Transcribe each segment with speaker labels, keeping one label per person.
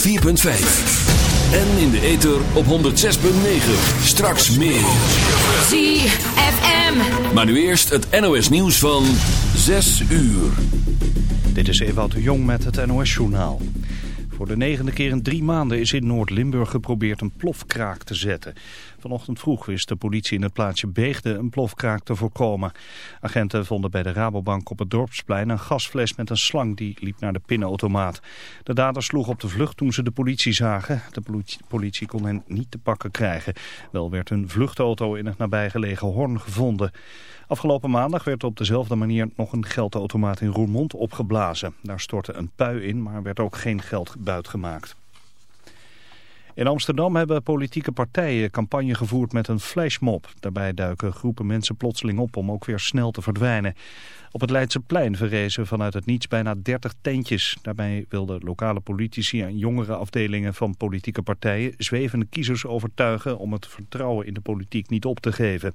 Speaker 1: 104.5. En in de ether op 106.9. Straks meer.
Speaker 2: ZFM.
Speaker 1: Maar nu eerst het NOS nieuws van 6 uur.
Speaker 3: Dit is Ewout de Jong met het NOS-journaal. Voor de negende keer in drie maanden is in Noord-Limburg geprobeerd een plofkraak te zetten. Vanochtend vroeg wist de politie in het plaatsje Beegde een plofkraak te voorkomen. Agenten vonden bij de Rabobank op het dorpsplein een gasfles met een slang die liep naar de pinautomaat. De dader sloeg op de vlucht toen ze de politie zagen. De politie, kon hen niet te pakken krijgen. Wel werd hun vluchtauto in het nabijgelegen Horn gevonden. Afgelopen maandag werd op dezelfde manier nog een geldautomaat in Roermond opgeblazen. Daar stortte een pui in, maar werd ook geen geld In Amsterdam hebben politieke partijen campagne gevoerd met een flashmob. Daarbij duiken groepen mensen plotseling op om ook weer snel te verdwijnen. Op het Leidseplein verrezen vanuit het niets bijna 30 tentjes. Daarbij wilden lokale politici en jongere afdelingen van politieke partijen zwevende kiezers overtuigen om het vertrouwen in de politiek niet op te geven.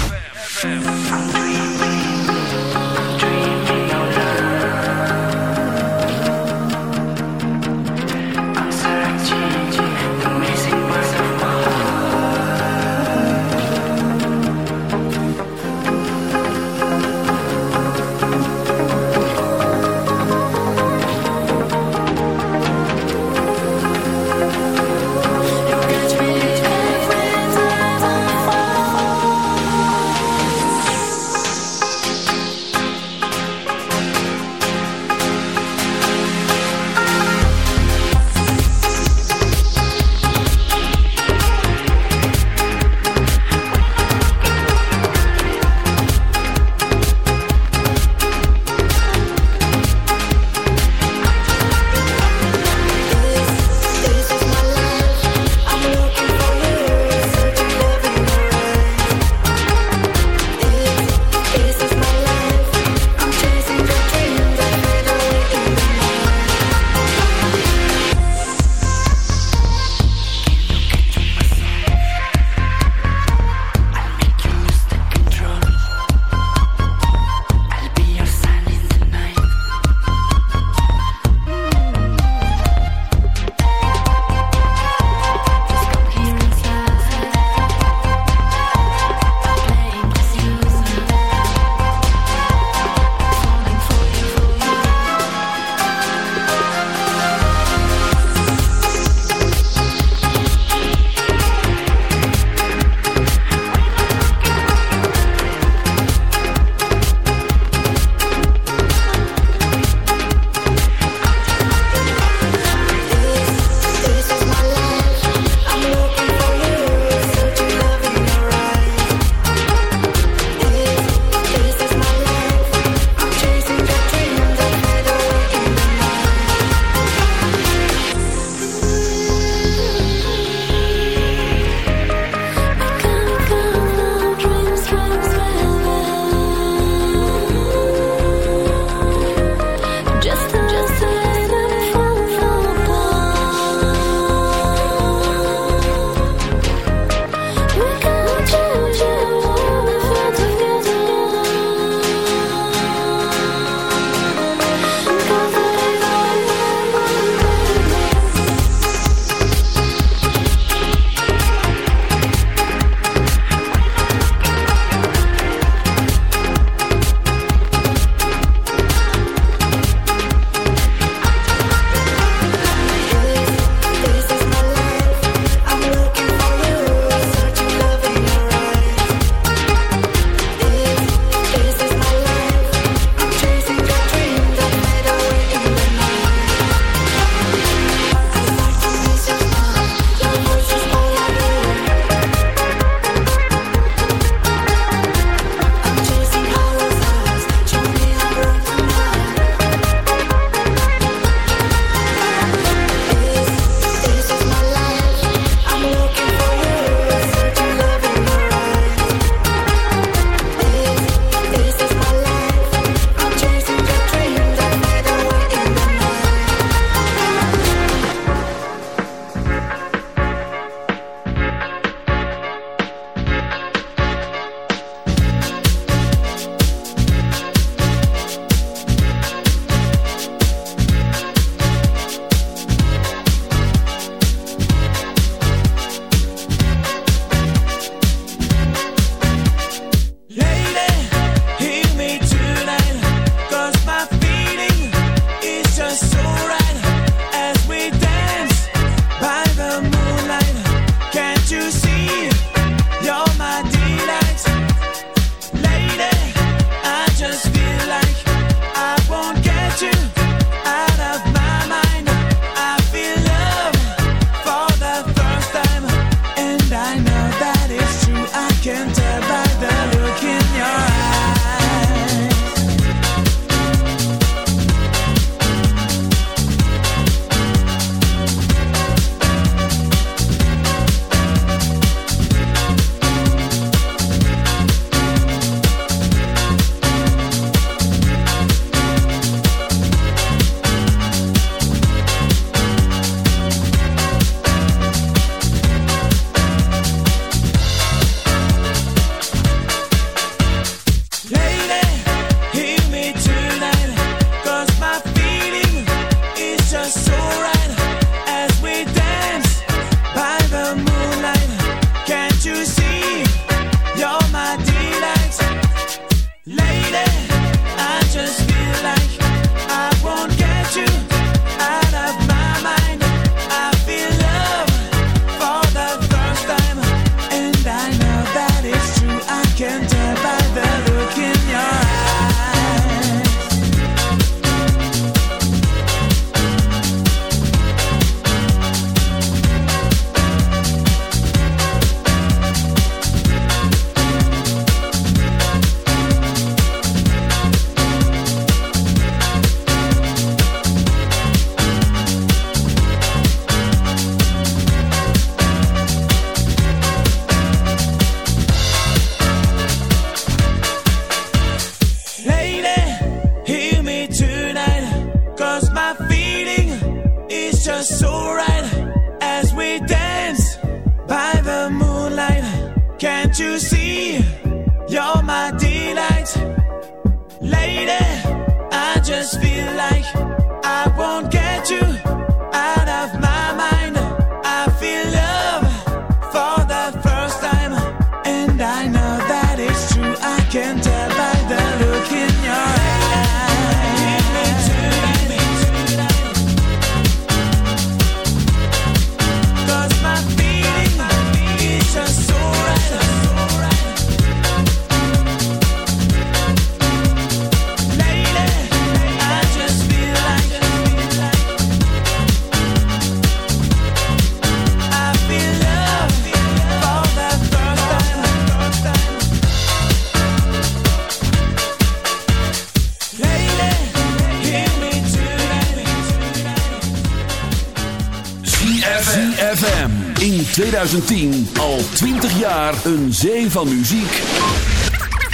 Speaker 1: 2010 al 20 jaar een zee van muziek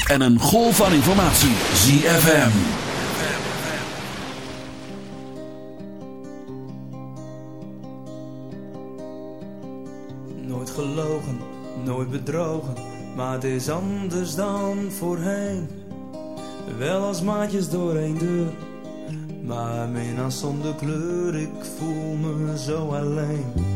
Speaker 1: en een golf van informatie. ZFM.
Speaker 4: Nooit gelogen, nooit bedrogen, maar het is anders dan voorheen. Wel als maatjes door één deur, maar minnaar zonder kleur, ik voel me zo alleen.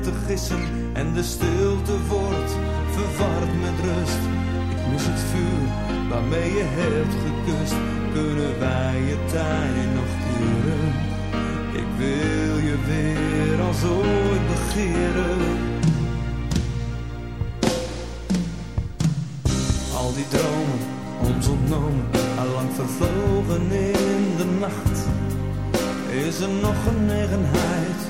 Speaker 4: te gissen en de stilte wordt verward met rust. Ik mis het vuur waarmee je hebt gekust. Kunnen wij je tijd nog keren? Ik wil je weer als ooit begeren. Al die dromen, ons ontnomen, allang vervlogen in de nacht. Is er nog genegenheid?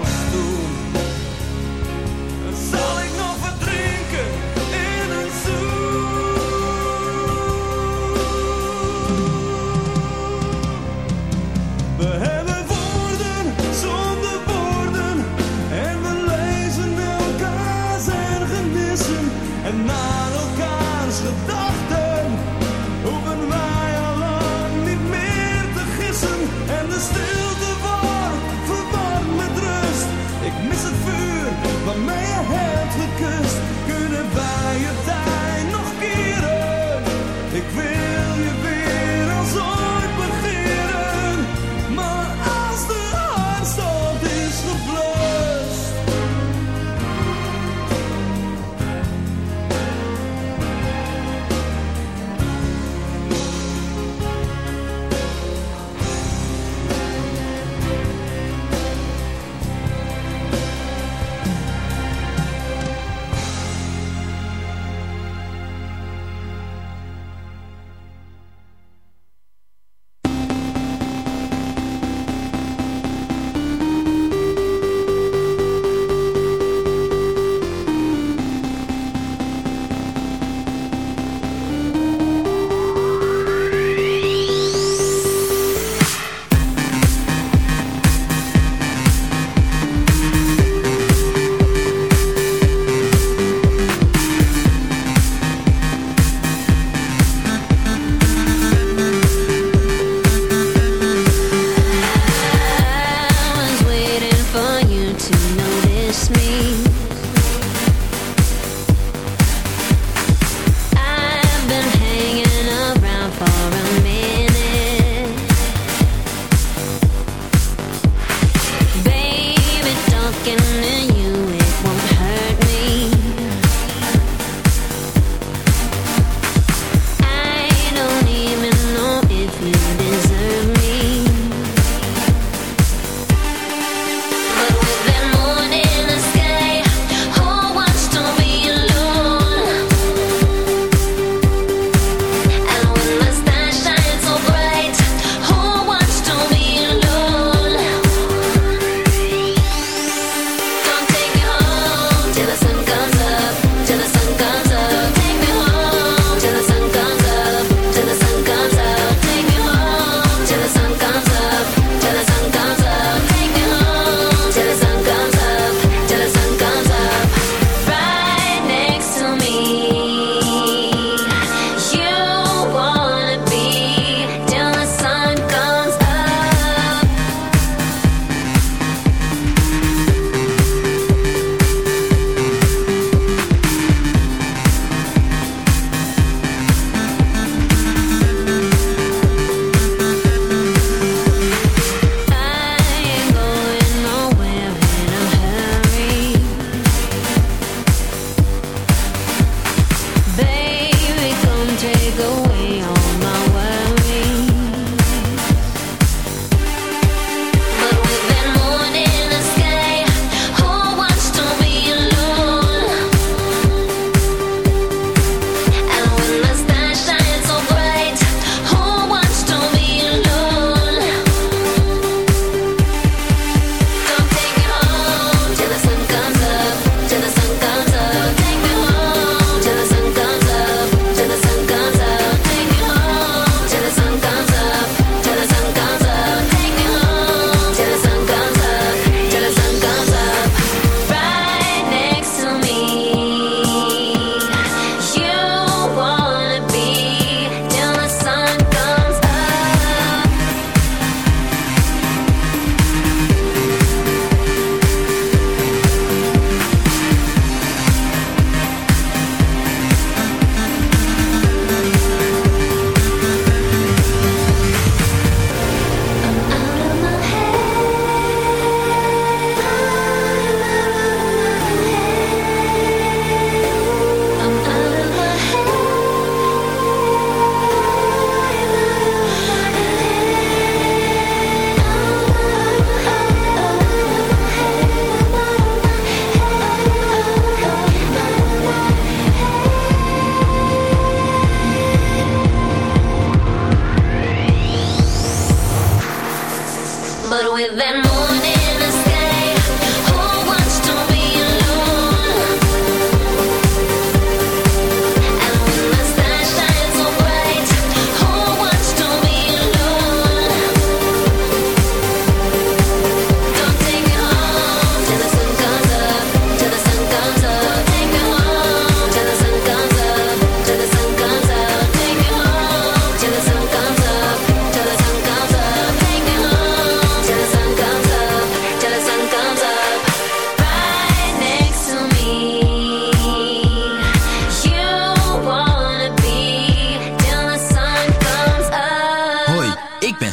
Speaker 5: to
Speaker 6: know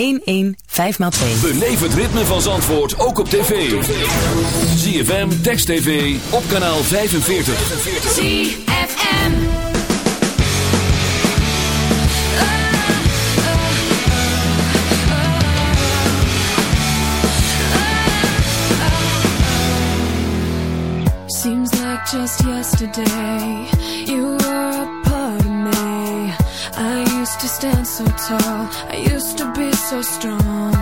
Speaker 7: 115x2.
Speaker 1: Beleef het ritme van Zandvoort ook op tv. ZFM, Text TV, op kanaal 45.
Speaker 2: ZFM.
Speaker 8: Seems like just yesterday. stand so tall. I used to be so strong.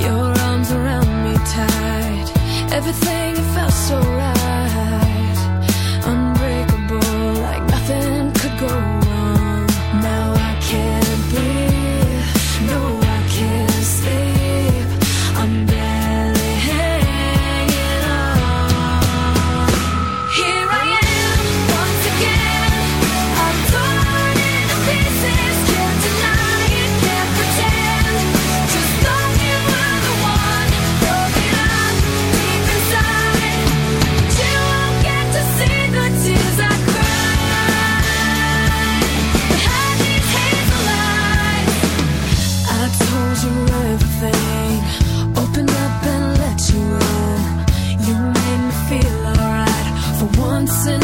Speaker 8: Your arms around me tight. Everything felt so right. Since.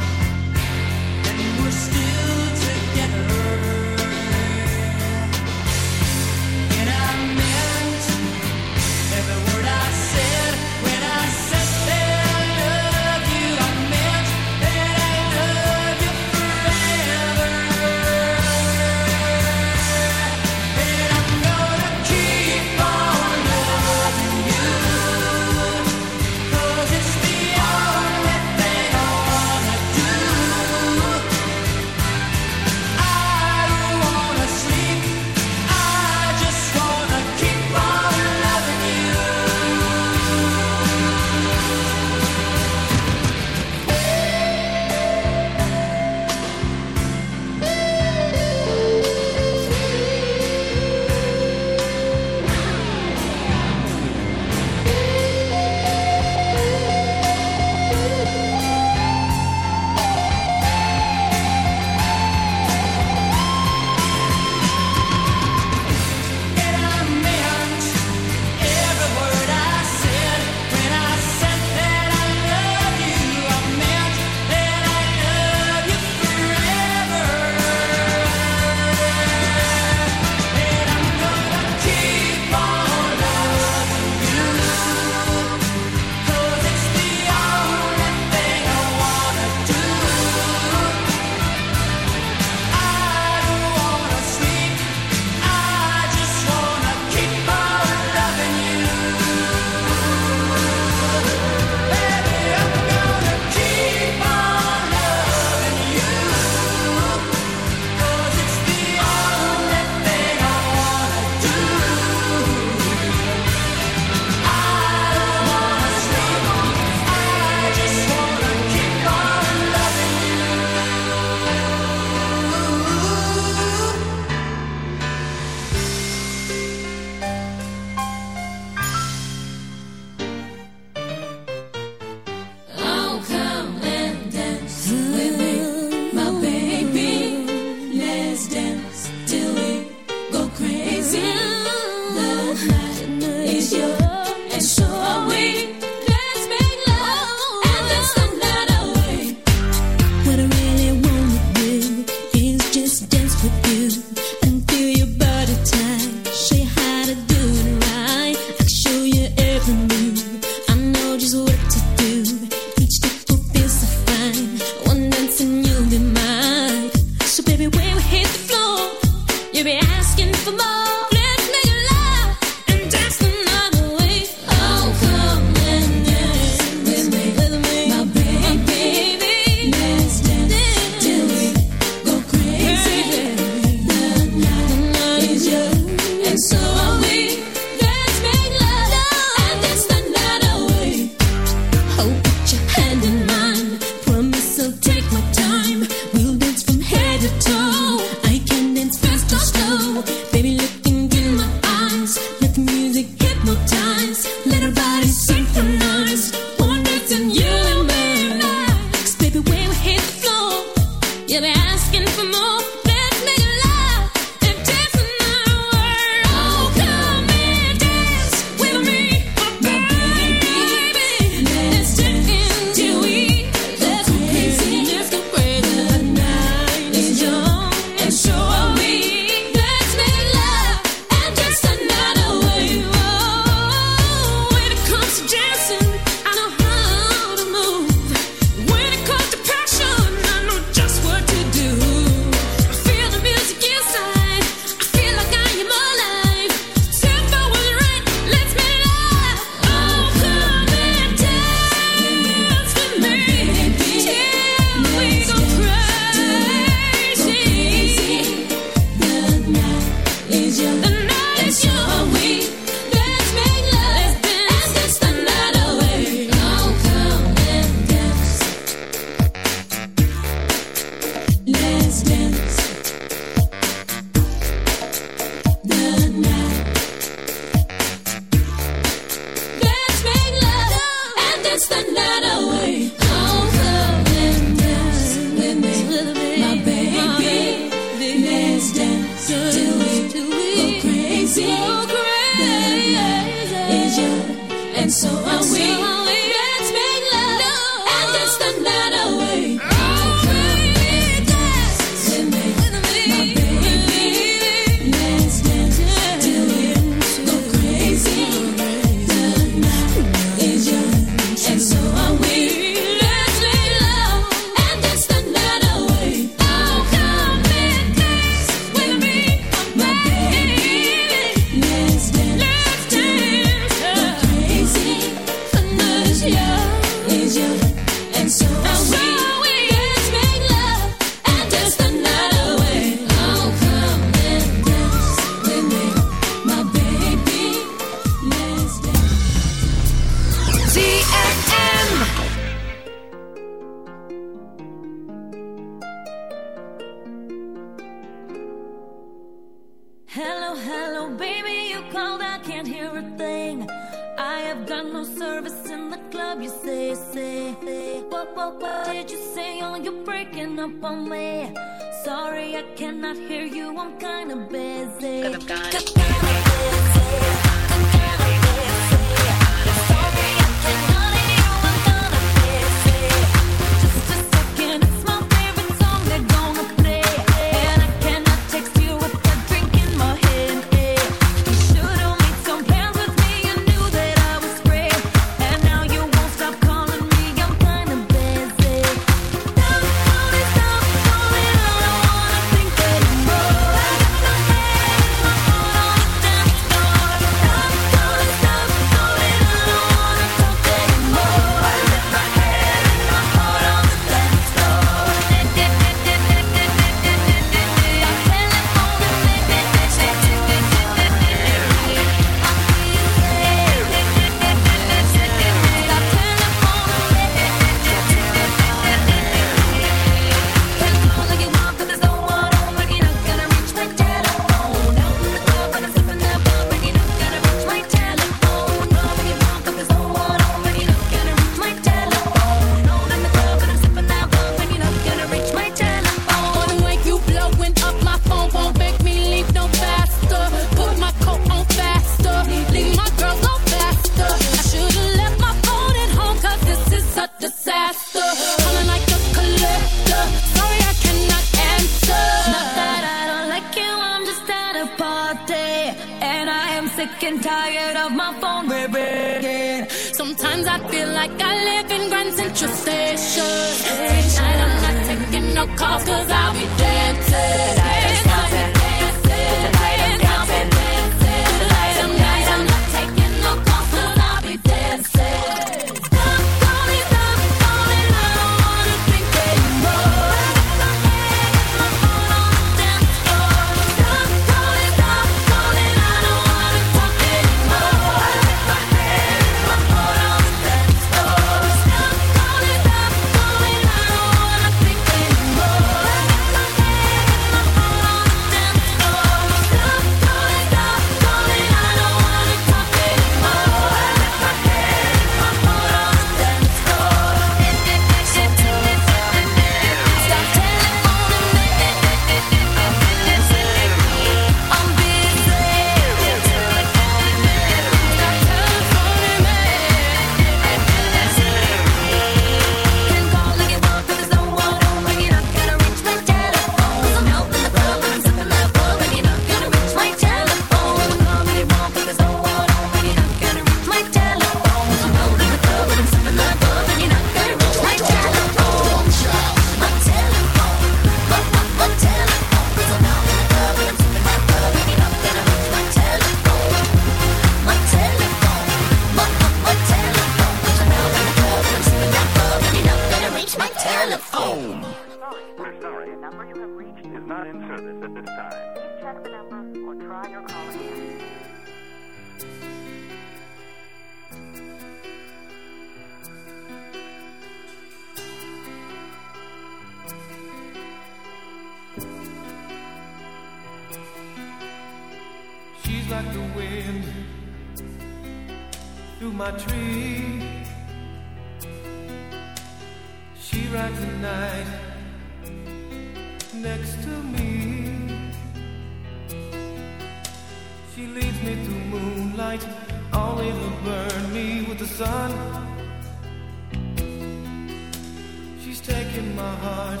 Speaker 9: She's taken my heart,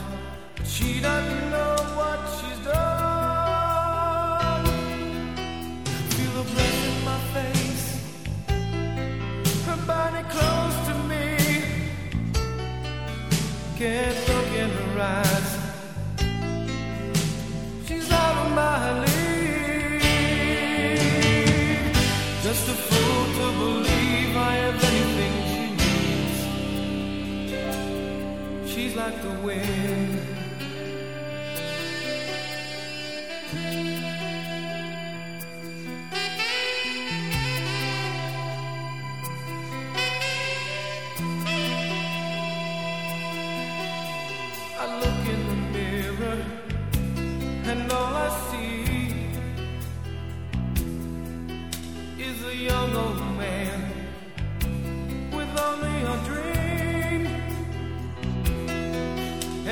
Speaker 9: but she doesn't know what she's done. I feel the breath in my face, her body close to me. Can't look in her eyes. She's out of my league. Just a like the wind.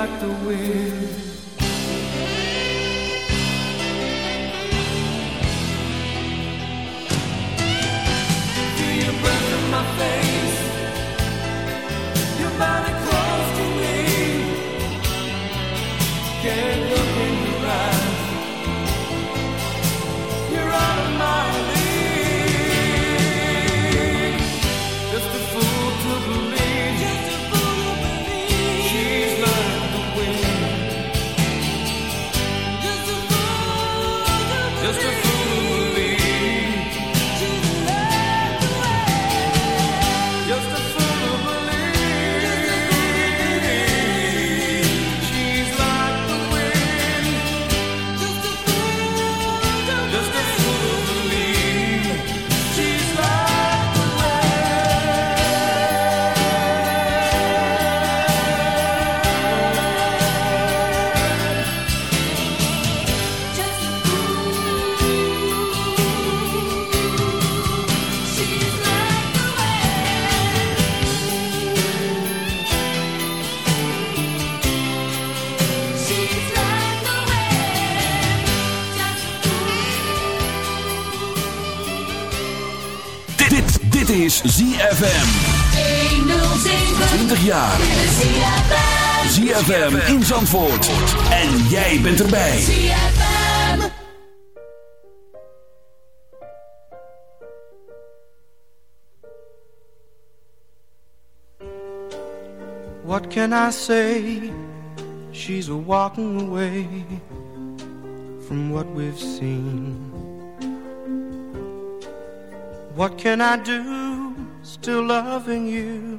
Speaker 9: like the wind. Feel your breath in my face.
Speaker 1: ZFM in Zandvoort. En jij bent erbij.
Speaker 10: What can I say? She's a walking away from what we've seen. What can I do? Still loving you.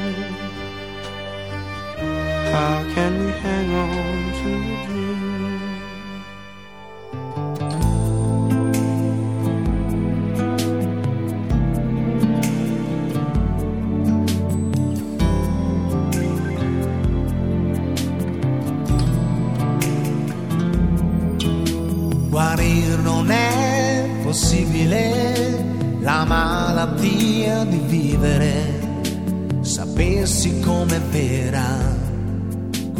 Speaker 10: How can we hang on to a dream?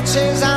Speaker 11: patches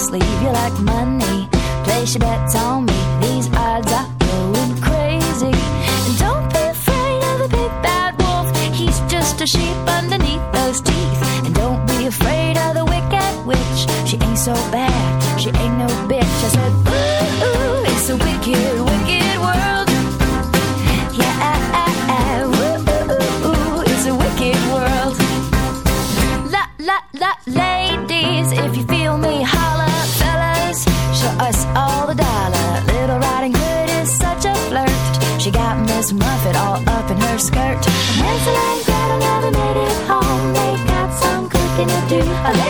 Speaker 11: sleeve. You like money, place your bets on me. do. I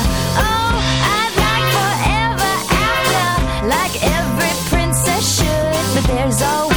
Speaker 11: that there's always